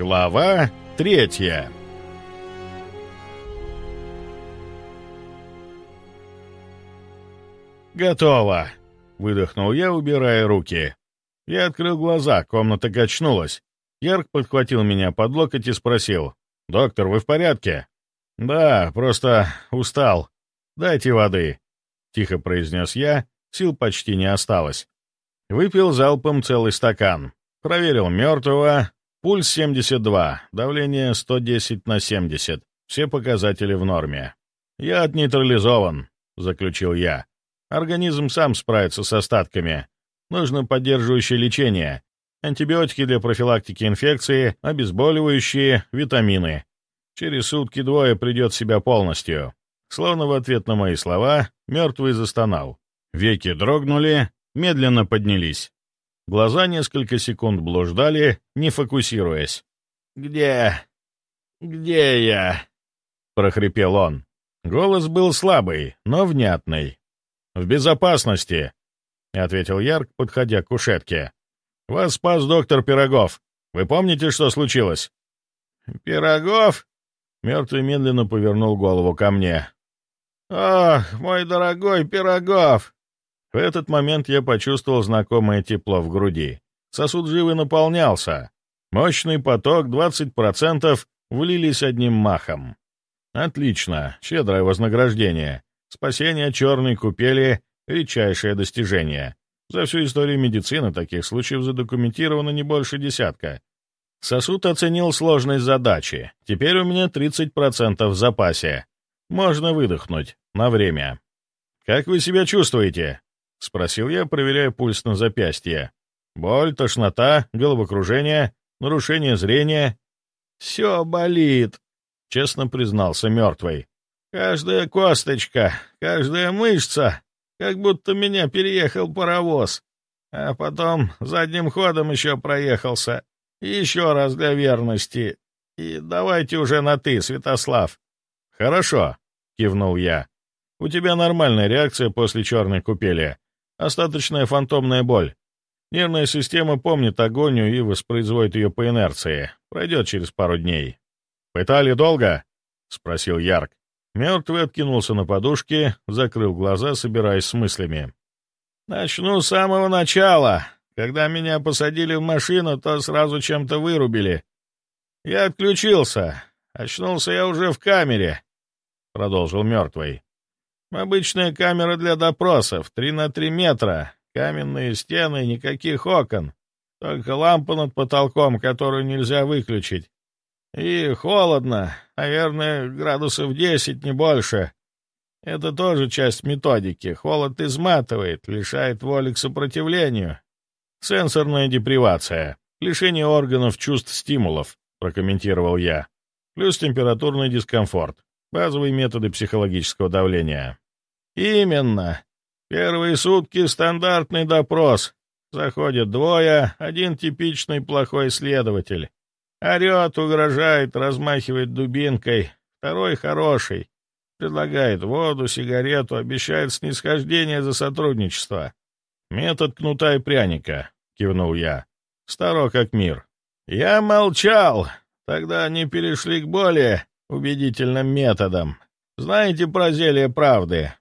Глава третья «Готово!» — выдохнул я, убирая руки. Я открыл глаза, комната качнулась. Ярк подхватил меня под локоть и спросил. «Доктор, вы в порядке?» «Да, просто устал. Дайте воды», — тихо произнес я, сил почти не осталось. Выпил залпом целый стакан. Проверил мертвого. Пульс 72, давление 110 на 70. Все показатели в норме. «Я отнейтрализован», — заключил я. «Организм сам справится с остатками. Нужно поддерживающее лечение. Антибиотики для профилактики инфекции, обезболивающие, витамины. Через сутки-двое придет в себя полностью». Словно в ответ на мои слова, мертвый застонал. Веки дрогнули, медленно поднялись. Глаза несколько секунд блуждали, не фокусируясь. «Где? Где я?» — прохрипел он. Голос был слабый, но внятный. «В безопасности», — ответил Ярк, подходя к кушетке. «Вас спас доктор Пирогов. Вы помните, что случилось?» «Пирогов?» Мертвый медленно повернул голову ко мне. «Ох, мой дорогой Пирогов! В этот момент я почувствовал знакомое тепло в груди. Сосуд живы наполнялся. Мощный поток, 20%, влились одним махом. Отлично, щедрое вознаграждение. Спасение черной купели — редчайшее достижение. За всю историю медицины таких случаев задокументировано не больше десятка. Сосуд оценил сложность задачи. Теперь у меня 30% в запасе. Можно выдохнуть. На время. «Как вы себя чувствуете?» — спросил я, проверяя пульс на запястье. «Боль, тошнота, головокружение, нарушение зрения?» «Все болит», — честно признался мертвый. «Каждая косточка, каждая мышца, как будто меня переехал паровоз. А потом задним ходом еще проехался. Еще раз для верности. И давайте уже на «ты», Святослав». «Хорошо», — кивнул я. «У тебя нормальная реакция после черной купели. Остаточная фантомная боль. Нервная система помнит агонию и воспроизводит ее по инерции. Пройдет через пару дней. «Пытали долго?» — спросил Ярк. Мертвый откинулся на подушке, закрыл глаза, собираясь с мыслями. «Начну с самого начала. Когда меня посадили в машину, то сразу чем-то вырубили. Я отключился. Очнулся я уже в камере», — продолжил мертвый. Обычная камера для допросов, три на три метра, каменные стены, никаких окон, только лампа над потолком, которую нельзя выключить. И холодно, наверное, градусов десять, не больше. Это тоже часть методики. Холод изматывает, лишает воли к сопротивлению. Сенсорная депривация, лишение органов чувств стимулов, прокомментировал я. Плюс температурный дискомфорт. Базовые методы психологического давления. «Именно. Первые сутки — стандартный допрос. Заходят двое, один типичный плохой следователь. Орет, угрожает, размахивает дубинкой. Второй хороший. Предлагает воду, сигарету, обещает снисхождение за сотрудничество. «Метод кнута и пряника», — кивнул я. «Старо как мир». «Я молчал. Тогда они перешли к более убедительным методам. Знаете про зелье правды?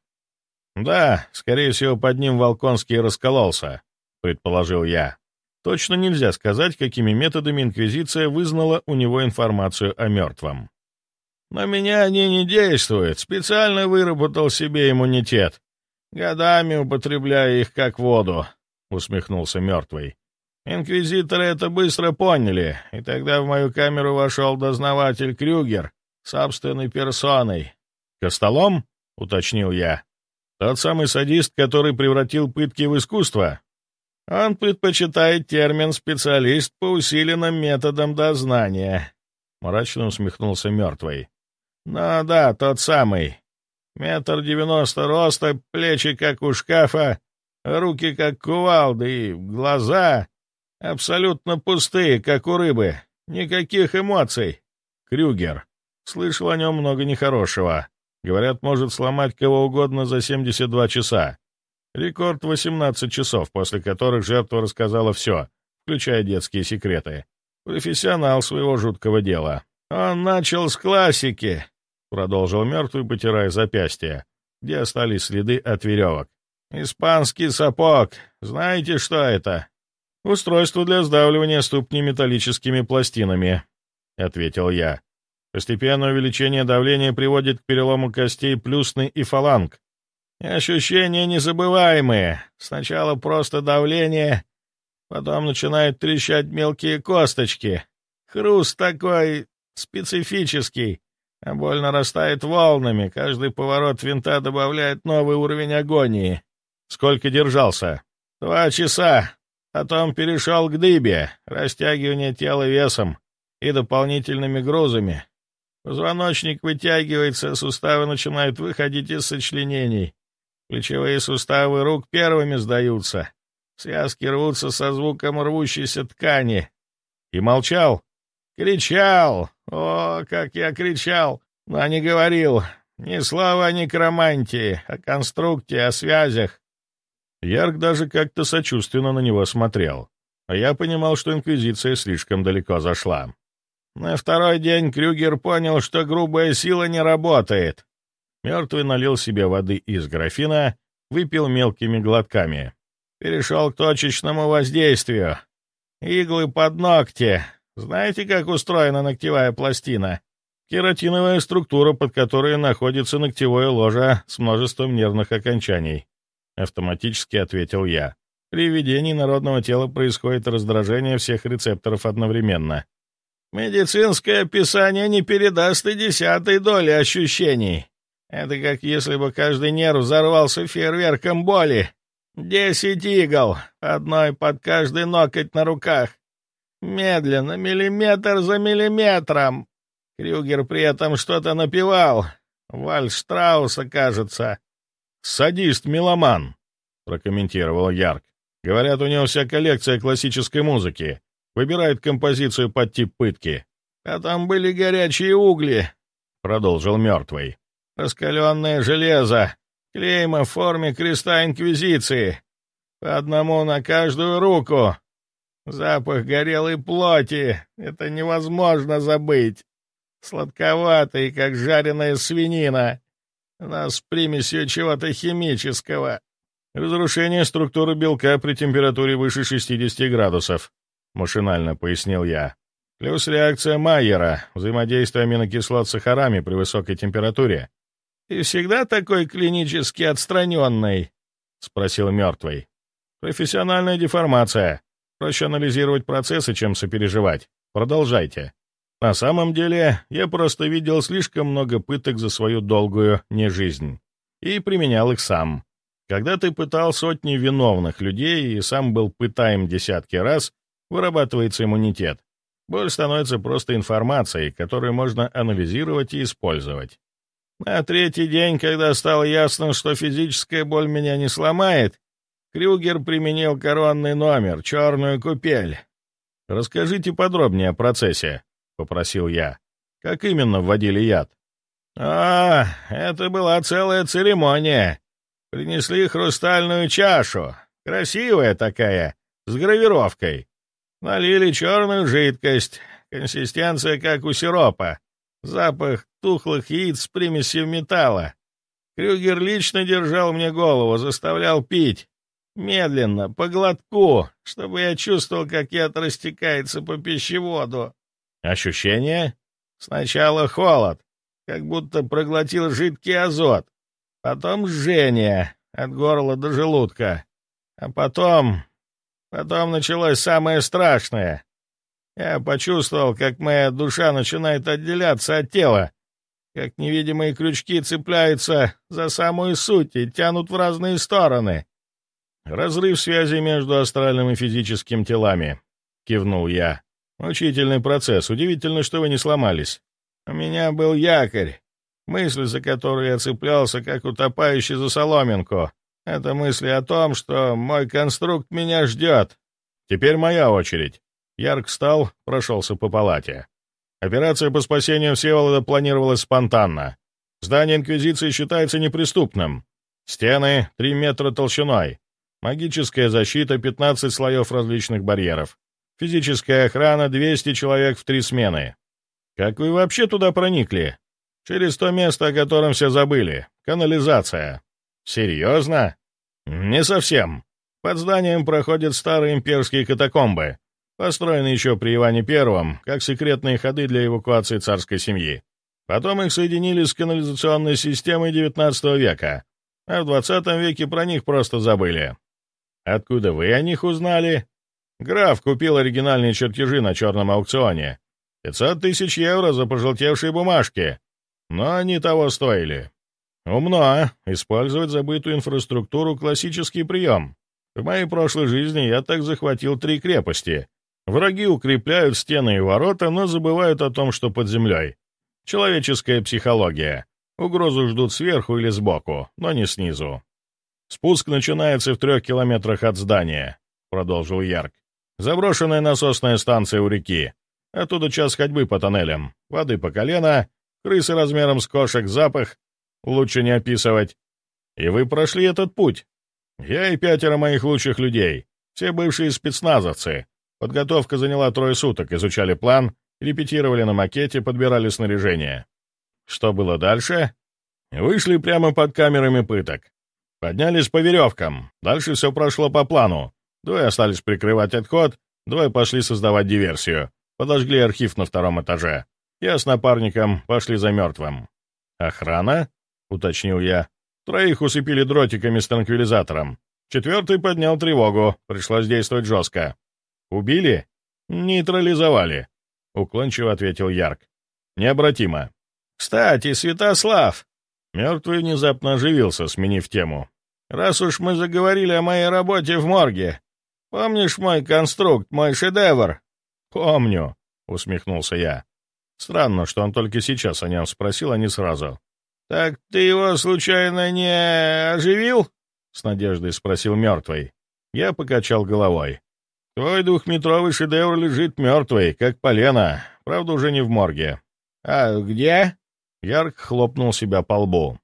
«Да, скорее всего, под ним Волконский раскололся», — предположил я. Точно нельзя сказать, какими методами Инквизиция вызнала у него информацию о мертвом. «На меня они не действуют. Специально выработал себе иммунитет. Годами употребляя их как воду», — усмехнулся мертвый. «Инквизиторы это быстро поняли, и тогда в мою камеру вошел дознаватель Крюгер собственной персоной». «Костолом?» — уточнил я. Тот самый садист, который превратил пытки в искусство? Он предпочитает термин «специалист по усиленным методам дознания», — мрачно усмехнулся мертвый. «Ну да, тот самый. Метр девяносто роста, плечи как у шкафа, руки как кувалды и глаза абсолютно пустые, как у рыбы. Никаких эмоций. Крюгер. Слышал о нем много нехорошего. Говорят, может сломать кого угодно за 72 часа. Рекорд 18 часов, после которых жертва рассказала все, включая детские секреты. Профессионал своего жуткого дела. Он начал с классики, — продолжил мертвый, потирая запястье, где остались следы от веревок. «Испанский сапог. Знаете, что это?» «Устройство для сдавливания ступни металлическими пластинами», — ответил я. «Постепенное увеличение давления приводит к перелому костей плюсный и фаланг. Ощущения незабываемые. Сначала просто давление, потом начинают трещать мелкие косточки. Хруст такой специфический, а боль нарастает волнами. Каждый поворот винта добавляет новый уровень агонии. Сколько держался? Два часа. Потом перешел к дыбе, растягивание тела весом и дополнительными грузами. Позвоночник вытягивается, суставы начинают выходить из сочленений. Плечевые суставы рук первыми сдаются. Связки рвутся со звуком рвущейся ткани. И молчал. Кричал. О, как я кричал! Но не говорил. Ни слова о некромантии, о конструкте, о связях. Ярк даже как-то сочувственно на него смотрел. А я понимал, что Инквизиция слишком далеко зашла. На второй день Крюгер понял, что грубая сила не работает. Мертвый налил себе воды из графина, выпил мелкими глотками. Перешел к точечному воздействию. Иглы под ногти. Знаете, как устроена ногтевая пластина? Кератиновая структура, под которой находится ногтевое ложе с множеством нервных окончаний автоматически ответил я. При введении народного тела происходит раздражение всех рецепторов одновременно. Медицинское описание не передаст и десятой доли ощущений. Это как если бы каждый нерв взорвался фейерверком боли. Десять игл, одной под каждый ноготь на руках. Медленно, миллиметр за миллиметром. Крюгер при этом что-то напевал. Вальс Штрауса, кажется. «Садист-меломан», — прокомментировал Ярк. «Говорят, у него вся коллекция классической музыки. Выбирает композицию под тип пытки». «А там были горячие угли», — продолжил мертвый. «Раскаленное железо, клейма в форме креста Инквизиции, по одному на каждую руку. Запах горелой плоти, это невозможно забыть. Сладковатый, как жареная свинина но с примесью чего-то химического. Разрушение структуры белка при температуре выше 60 градусов, машинально пояснил я. Плюс реакция Майера, взаимодействие аминокислот с сахарами при высокой температуре. «И всегда такой клинически отстраненный?» — спросил мертвый. «Профессиональная деформация. Проще анализировать процессы, чем сопереживать. Продолжайте». На самом деле, я просто видел слишком много пыток за свою долгую нежизнь и применял их сам. Когда ты пытал сотни виновных людей и сам был пытаем десятки раз, вырабатывается иммунитет. Боль становится просто информацией, которую можно анализировать и использовать. На третий день, когда стало ясно, что физическая боль меня не сломает, Крюгер применил коронный номер, черную купель. Расскажите подробнее о процессе попросил я. «Как именно вводили яд?» «А, это была целая церемония. Принесли хрустальную чашу, красивая такая, с гравировкой. Налили черную жидкость, консистенция как у сиропа, запах тухлых яиц с примесью металла. Крюгер лично держал мне голову, заставлял пить. Медленно, по глотку, чтобы я чувствовал, как яд растекается по пищеводу. Ощущение? Сначала холод, как будто проглотил жидкий азот. Потом жжение от горла до желудка. А потом... Потом началось самое страшное. Я почувствовал, как моя душа начинает отделяться от тела, как невидимые крючки цепляются за самую суть и тянут в разные стороны. «Разрыв связи между астральным и физическим телами», — кивнул я. Учительный процесс. Удивительно, что вы не сломались. У меня был якорь, мысль, за которую я цеплялся, как утопающий за соломинку. Это мысли о том, что мой конструкт меня ждет. Теперь моя очередь. Ярк встал, прошелся по палате. Операция по спасению Всеволода планировалась спонтанно. Здание Инквизиции считается неприступным. Стены — три метра толщиной. Магическая защита — 15 слоев различных барьеров. Физическая охрана 200 человек в три смены. Как вы вообще туда проникли? Через то место, о котором все забыли. Канализация. Серьезно? Не совсем. Под зданием проходят старые имперские катакомбы, построенные еще при Иване Первом, как секретные ходы для эвакуации царской семьи. Потом их соединили с канализационной системой XIX века, а в 20 веке про них просто забыли. Откуда вы о них узнали? Граф купил оригинальные чертежи на черном аукционе. 500 тысяч евро за пожелтевшие бумажки. Но они того стоили. Умно. Использовать забытую инфраструктуру — классический прием. В моей прошлой жизни я так захватил три крепости. Враги укрепляют стены и ворота, но забывают о том, что под землей. Человеческая психология. Угрозу ждут сверху или сбоку, но не снизу. «Спуск начинается в трех километрах от здания», — продолжил Ярк. «Заброшенная насосная станция у реки. Оттуда час ходьбы по тоннелям. Воды по колено, крысы размером с кошек, запах. Лучше не описывать. И вы прошли этот путь. Я и пятеро моих лучших людей. Все бывшие спецназовцы. Подготовка заняла трое суток, изучали план, репетировали на макете, подбирали снаряжение. Что было дальше? Вышли прямо под камерами пыток. Поднялись по веревкам. Дальше все прошло по плану. Двое остались прикрывать отход, двое пошли создавать диверсию. Подожгли архив на втором этаже. Я с напарником пошли за мертвым. «Охрана?» — уточнил я. Троих усыпили дротиками с транквилизатором. Четвертый поднял тревогу. Пришлось действовать жестко. «Убили?» «Нейтрализовали», — уклончиво ответил Ярк. «Необратимо». «Кстати, Святослав!» Мертвый внезапно оживился, сменив тему. «Раз уж мы заговорили о моей работе в морге, помнишь мой конструкт, мой шедевр?» «Помню», — усмехнулся я. Странно, что он только сейчас о нем спросил, а не сразу. «Так ты его, случайно, не оживил?» — с надеждой спросил мертвый. Я покачал головой. «Твой двухметровый шедевр лежит мертвый, как полено, правда, уже не в морге». «А где?» Ярк хлопнул себя по лбу.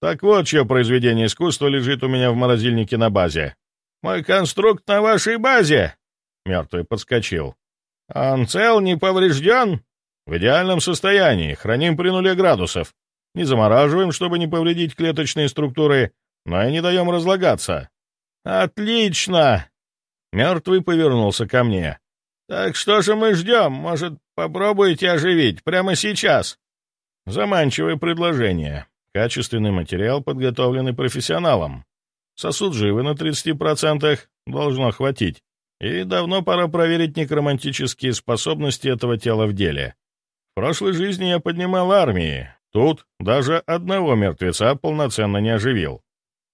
«Так вот, чье произведение искусства лежит у меня в морозильнике на базе». «Мой конструкт на вашей базе!» Мертвый подскочил. «Он цел, не поврежден?» «В идеальном состоянии, храним при нуле градусов. Не замораживаем, чтобы не повредить клеточные структуры, но и не даем разлагаться». «Отлично!» Мертвый повернулся ко мне. «Так что же мы ждем? Может, попробуете оживить прямо сейчас?» Заманчивое предложение. Качественный материал, подготовленный профессионалом. Сосуд живы на 30%, должно хватить. И давно пора проверить некромантические способности этого тела в деле. В прошлой жизни я поднимал армии. Тут даже одного мертвеца полноценно не оживил.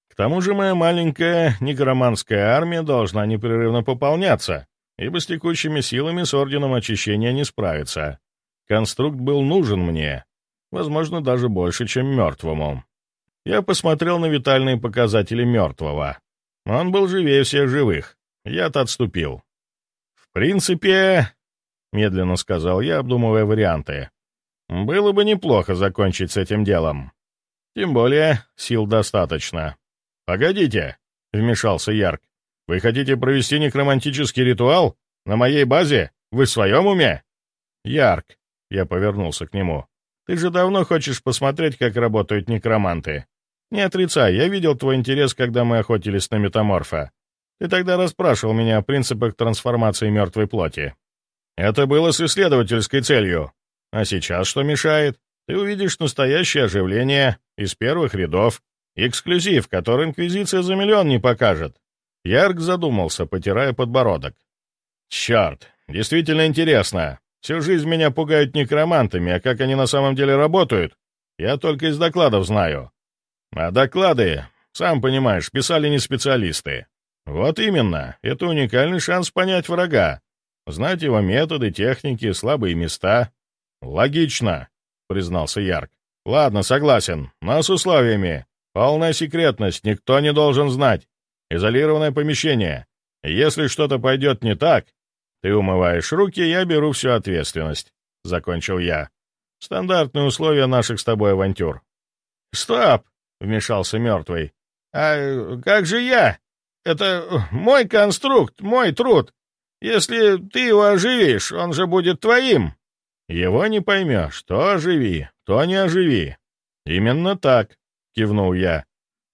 К тому же моя маленькая некроманская армия должна непрерывно пополняться, ибо с текущими силами с Орденом Очищения не справиться. Конструкт был нужен мне, возможно, даже больше, чем мертвому. Я посмотрел на витальные показатели мертвого. Он был живее всех живых. Я-то отступил. «В принципе...» — медленно сказал я, обдумывая варианты. «Было бы неплохо закончить с этим делом. Тем более, сил достаточно». «Погодите», — вмешался Ярк. «Вы хотите провести некромантический ритуал? На моей базе? Вы в своем уме?» «Ярк», — я повернулся к нему. «Ты же давно хочешь посмотреть, как работают некроманты. Не отрицай, я видел твой интерес, когда мы охотились на метаморфа. Ты тогда расспрашивал меня о принципах трансформации мертвой плоти. Это было с исследовательской целью. А сейчас что мешает? Ты увидишь настоящее оживление из первых рядов. Эксклюзив, который Инквизиция за миллион не покажет. Ярк задумался, потирая подбородок. Черт, действительно интересно. Всю жизнь меня пугают некромантами, а как они на самом деле работают, я только из докладов знаю. А доклады, сам понимаешь, писали не специалисты. Вот именно, это уникальный шанс понять врага, знать его методы, техники, слабые места. Логично, признался Ярк. Ладно, согласен, но с условиями. Полная секретность, никто не должен знать. Изолированное помещение. Если что-то пойдет не так, ты умываешь руки, я беру всю ответственность. Закончил я. Стандартные условия наших с тобой авантюр. «Стоп!» — вмешался мертвый. «А как же я?» Это мой конструкт, мой труд. Если ты его оживишь, он же будет твоим!» «Его не поймешь, то оживи, то не оживи». «Именно так», — кивнул я.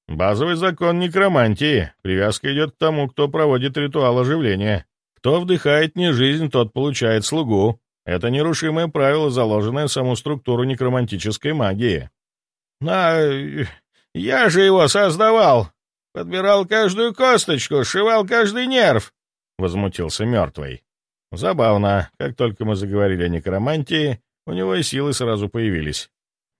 «Базовый закон некромантии. Привязка идет к тому, кто проводит ритуал оживления. Кто вдыхает не жизнь, тот получает слугу. Это нерушимое правило, заложенное в саму структуру некромантической магии». «Но я же его создавал! Подбирал каждую косточку, сшивал каждый нерв!» — возмутился мертвый. Забавно, как только мы заговорили о некромантии, у него и силы сразу появились.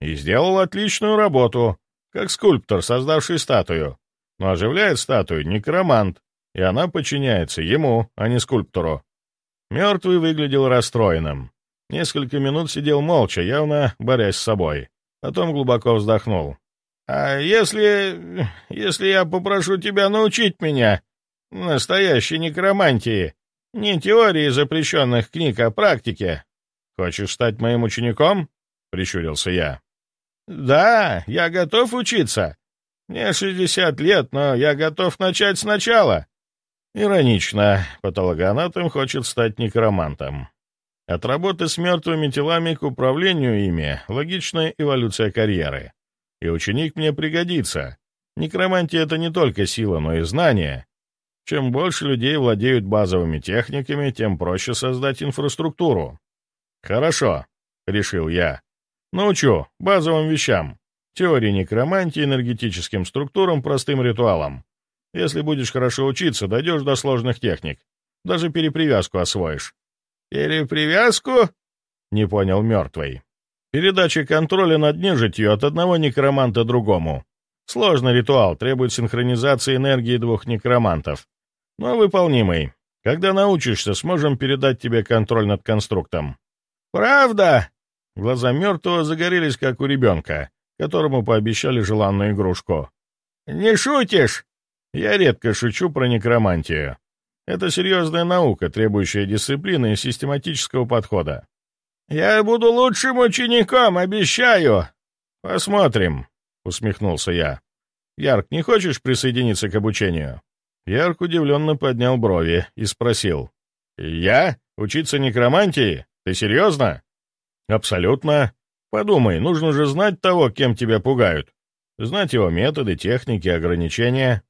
И сделал отличную работу, как скульптор, создавший статую. Но оживляет статую некромант, и она подчиняется ему, а не скульптору. Мертвый выглядел расстроенным. Несколько минут сидел молча, явно борясь с собой. Потом глубоко вздохнул. «А если... если я попрошу тебя научить меня настоящей некромантии?» Не теории запрещенных книг, а практики. Хочешь стать моим учеником? Прищурился я. Да, я готов учиться. Мне шестьдесят лет, но я готов начать сначала. Иронично, патологоанатом хочет стать некромантом. От работы с мертвыми телами к управлению ими — логичная эволюция карьеры. И ученик мне пригодится. Некромантия — это не только сила, но и знание. Чем больше людей владеют базовыми техниками, тем проще создать инфраструктуру. Хорошо, решил я. Научу базовым вещам. Теории некромантии, энергетическим структурам, простым ритуалам. Если будешь хорошо учиться, дойдешь до сложных техник. Даже перепривязку освоишь. «Перепривязку?» — не понял мертвый. «Передача контроля над нежитью от одного некроманта другому. Сложный ритуал, требует синхронизации энергии двух некромантов но выполнимый. Когда научишься, сможем передать тебе контроль над конструктом». «Правда?» Глаза мертвого загорелись, как у ребенка, которому пообещали желанную игрушку. «Не шутишь?» «Я редко шучу про некромантию. Это серьезная наука, требующая дисциплины и систематического подхода». «Я буду лучшим учеником, обещаю!» «Посмотрим», — усмехнулся я. «Ярк, не хочешь присоединиться к обучению?» Ярк удивленно поднял брови и спросил. «Я? Учиться некромантии? Ты серьезно?» «Абсолютно. Подумай, нужно же знать того, кем тебя пугают. Знать его методы, техники, ограничения».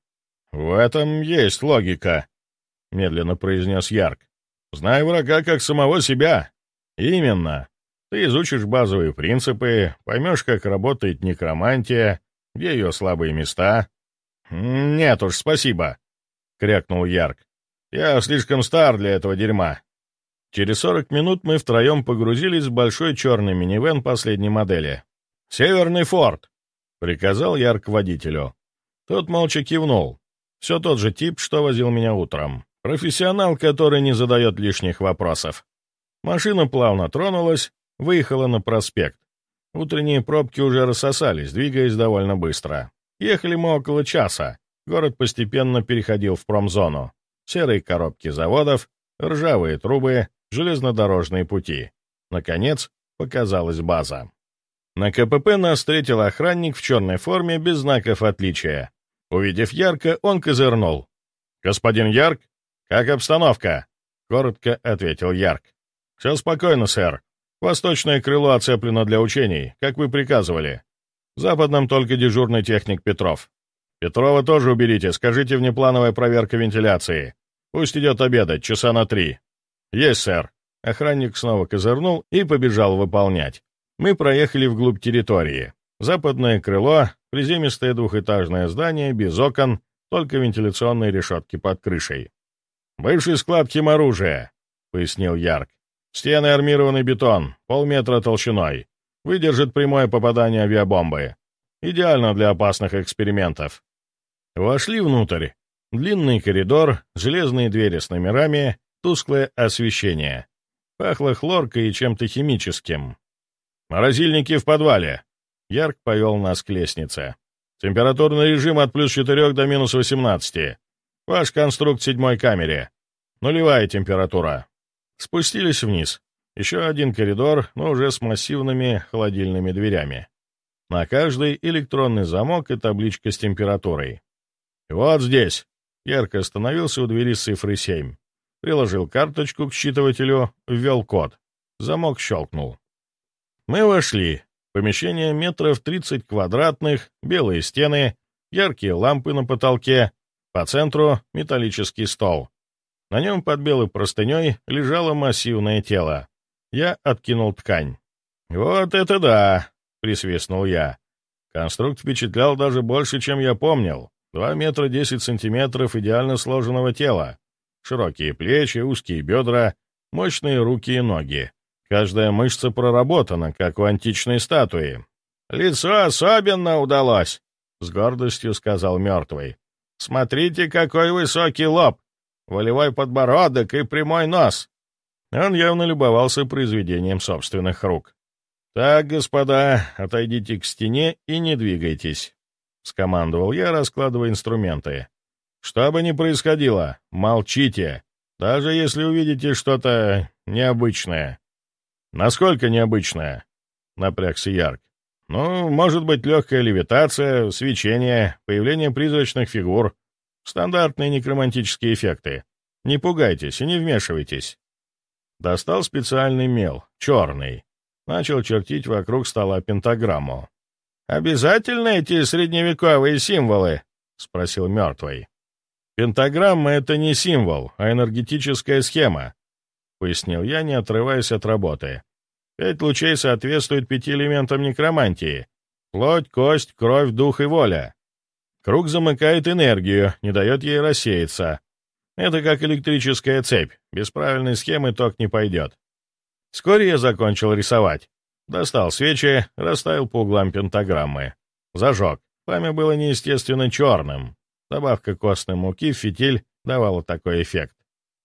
«В этом есть логика», — медленно произнес Ярк. «Знай врага как самого себя». «Именно. Ты изучишь базовые принципы, поймешь, как работает некромантия, где ее слабые места». «Нет уж, спасибо. — крякнул Ярк. «Я слишком стар для этого дерьма». Через сорок минут мы втроем погрузились в большой черный минивэн последней модели. «Северный форт!» — приказал Ярк водителю. Тот молча кивнул. Все тот же тип, что возил меня утром. Профессионал, который не задает лишних вопросов. Машина плавно тронулась, выехала на проспект. Утренние пробки уже рассосались, двигаясь довольно быстро. Ехали мы около часа, город постепенно переходил в промзону. Серые коробки заводов, ржавые трубы, железнодорожные пути. Наконец, показалась база. На КПП нас встретил охранник в черной форме без знаков отличия. Увидев Ярко, он козырнул. «Господин Ярк, как обстановка?» — коротко ответил Ярк. «Все спокойно, сэр. Восточное крыло оцеплено для учений, как вы приказывали. В западном только дежурный техник Петров. «Петрова тоже уберите, скажите внеплановая проверка вентиляции. Пусть идет обедать, часа на три». «Есть, сэр». Охранник снова козырнул и побежал выполнять. Мы проехали вглубь территории. Западное крыло, приземистое двухэтажное здание, без окон, только вентиляционные решетки под крышей. «Бывший склад химоружия», — пояснил Ярк. «Стены армированный бетон, полметра толщиной. Выдержит прямое попадание авиабомбы. Идеально для опасных экспериментов. Вошли внутрь. Длинный коридор, железные двери с номерами, тусклое освещение. Пахло хлоркой и чем-то химическим. «Морозильники в подвале!» Ярк повел нас к лестнице. «Температурный режим от плюс 4 до минус 18. Ваш конструкт седьмой камере. Нулевая температура». Спустились вниз. Еще один коридор, но уже с массивными холодильными дверями. На каждой электронный замок и табличка с температурой. «Вот здесь!» Ярко остановился у двери с цифрой 7. приложил карточку к считывателю, ввел код. Замок щелкнул. Мы вошли. Помещение метров 30 квадратных, белые стены, яркие лампы на потолке, по центру — металлический стол. На нем под белой простыней лежало массивное тело. Я откинул ткань. «Вот это да!» — присвистнул я. Конструкт впечатлял даже больше, чем я помнил. Два метра десять сантиметров идеально сложенного тела. Широкие плечи, узкие бедра, мощные руки и ноги. Каждая мышца проработана, как у античной статуи. «Лицо особенно удалось», — с гордостью сказал мертвый. «Смотрите, какой высокий лоб, волевой подбородок и прямой нос». Он явно любовался произведением собственных рук. «Так, господа, отойдите к стене и не двигайтесь», — скомандовал я, раскладывая инструменты. «Что бы ни происходило, молчите, даже если увидите что-то необычное. «Насколько необычная?» — напрягся Ярк. «Ну, может быть, легкая левитация, свечение, появление призрачных фигур, стандартные некромантические эффекты. Не пугайтесь и не вмешивайтесь». Достал специальный мел, черный. Начал чертить вокруг стола пентаграмму. «Обязательно эти средневековые символы?» — спросил мертвый. «Пентаграмма — это не символ, а энергетическая схема. — пояснил я, не отрываясь от работы. «Пять лучей соответствуют пяти элементам некромантии. Плоть, кость, кровь, дух и воля. Круг замыкает энергию, не дает ей рассеяться. Это как электрическая цепь. Без правильной схемы ток не пойдет. Вскоре я закончил рисовать. Достал свечи, расставил по углам пентаграммы. Зажег. Пламя было неестественно черным. Добавка костной муки в фитиль давала такой эффект.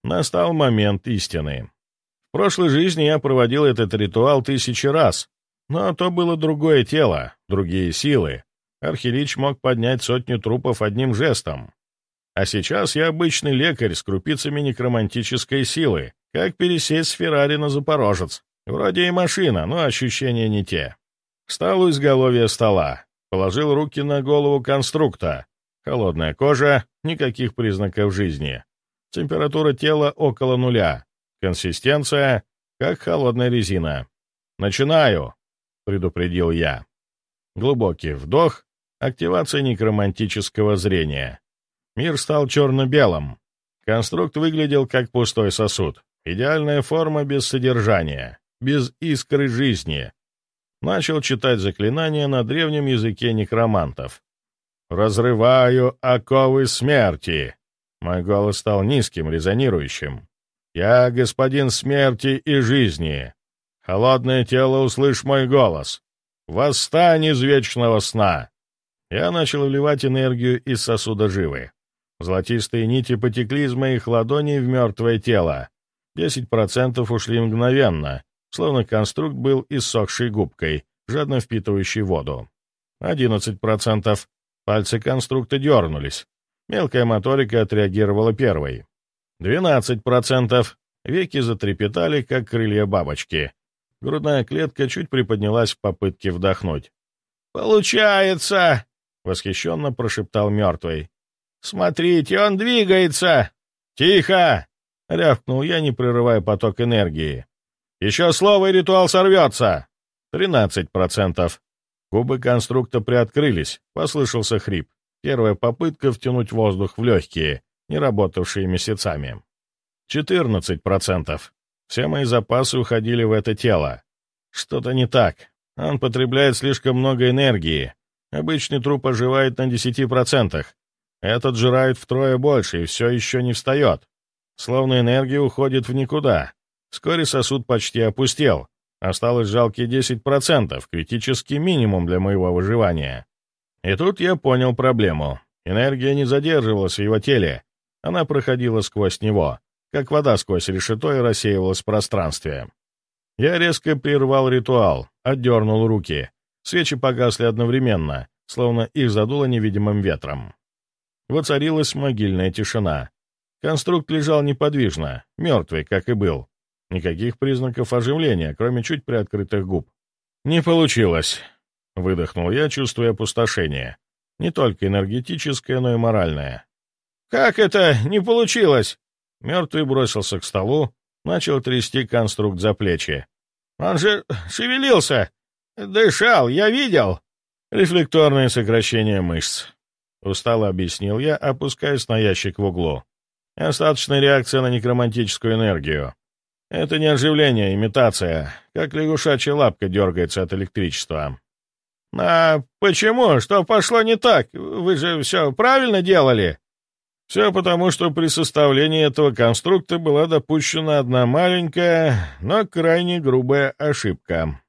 Настал момент истины. В прошлой жизни я проводил этот ритуал тысячи раз, но то было другое тело, другие силы. Архилич мог поднять сотню трупов одним жестом. А сейчас я обычный лекарь с крупицами некромантической силы, как пересесть с Феррари на Запорожец. Вроде и машина, но ощущения не те. Встал у изголовья стола, положил руки на голову конструкта. Холодная кожа, никаких признаков жизни. Температура тела около нуля. Консистенция как холодная резина. «Начинаю», — предупредил я. Глубокий вдох, активация некромантического зрения. Мир стал черно-белым. Конструкт выглядел как пустой сосуд. Идеальная форма без содержания, без искры жизни. Начал читать заклинания на древнем языке некромантов. «Разрываю оковы смерти!» Мой голос стал низким, резонирующим. «Я господин смерти и жизни. Холодное тело, услышь мой голос. Восстань из вечного сна!» Я начал вливать энергию из сосуда живы. Золотистые нити потекли из моих ладоней в мертвое тело. Десять процентов ушли мгновенно, словно конструкт был иссохшей губкой, жадно впитывающей воду. Одиннадцать процентов. Пальцы конструкта дернулись. Мелкая моторика отреагировала первой. 12%. Веки затрепетали, как крылья бабочки. Грудная клетка чуть приподнялась в попытке вдохнуть. «Получается!» — восхищенно прошептал мертвый. «Смотрите, он двигается!» «Тихо!» — рявкнул я, не прерывая поток энергии. «Еще слово, и ритуал сорвется!» «Тринадцать процентов». Губы конструкта приоткрылись, послышался хрип. Первая попытка втянуть воздух в легкие, не работавшие месяцами. 14%. Все мои запасы уходили в это тело. Что-то не так. Он потребляет слишком много энергии. Обычный труп оживает на 10%. Этот жирает втрое больше и все еще не встает. Словно энергия уходит в никуда. Вскоре сосуд почти опустел. Осталось жалкие 10%, критический минимум для моего выживания. И тут я понял проблему. Энергия не задерживалась в его теле. Она проходила сквозь него, как вода сквозь решето и рассеивалась в пространстве. Я резко прервал ритуал, отдернул руки. Свечи погасли одновременно, словно их задуло невидимым ветром. Воцарилась могильная тишина. Конструкт лежал неподвижно, мертвый, как и был. Никаких признаков оживления, кроме чуть приоткрытых губ. «Не получилось», — выдохнул я, чувствуя опустошение. Не только энергетическое, но и моральное. «Как это не получилось?» Мертвый бросился к столу, начал трясти конструкт за плечи. «Он же шевелился! Дышал, я видел!» «Рефлекторное сокращение мышц», — устало объяснил я, опускаясь на ящик в углу. «Остаточная реакция на некромантическую энергию. Это не оживление, а имитация, как лягушачья лапка дергается от электричества». «А почему? Что пошло не так? Вы же все правильно делали?» Все потому, что при составлении этого конструкта была допущена одна маленькая, но крайне грубая ошибка.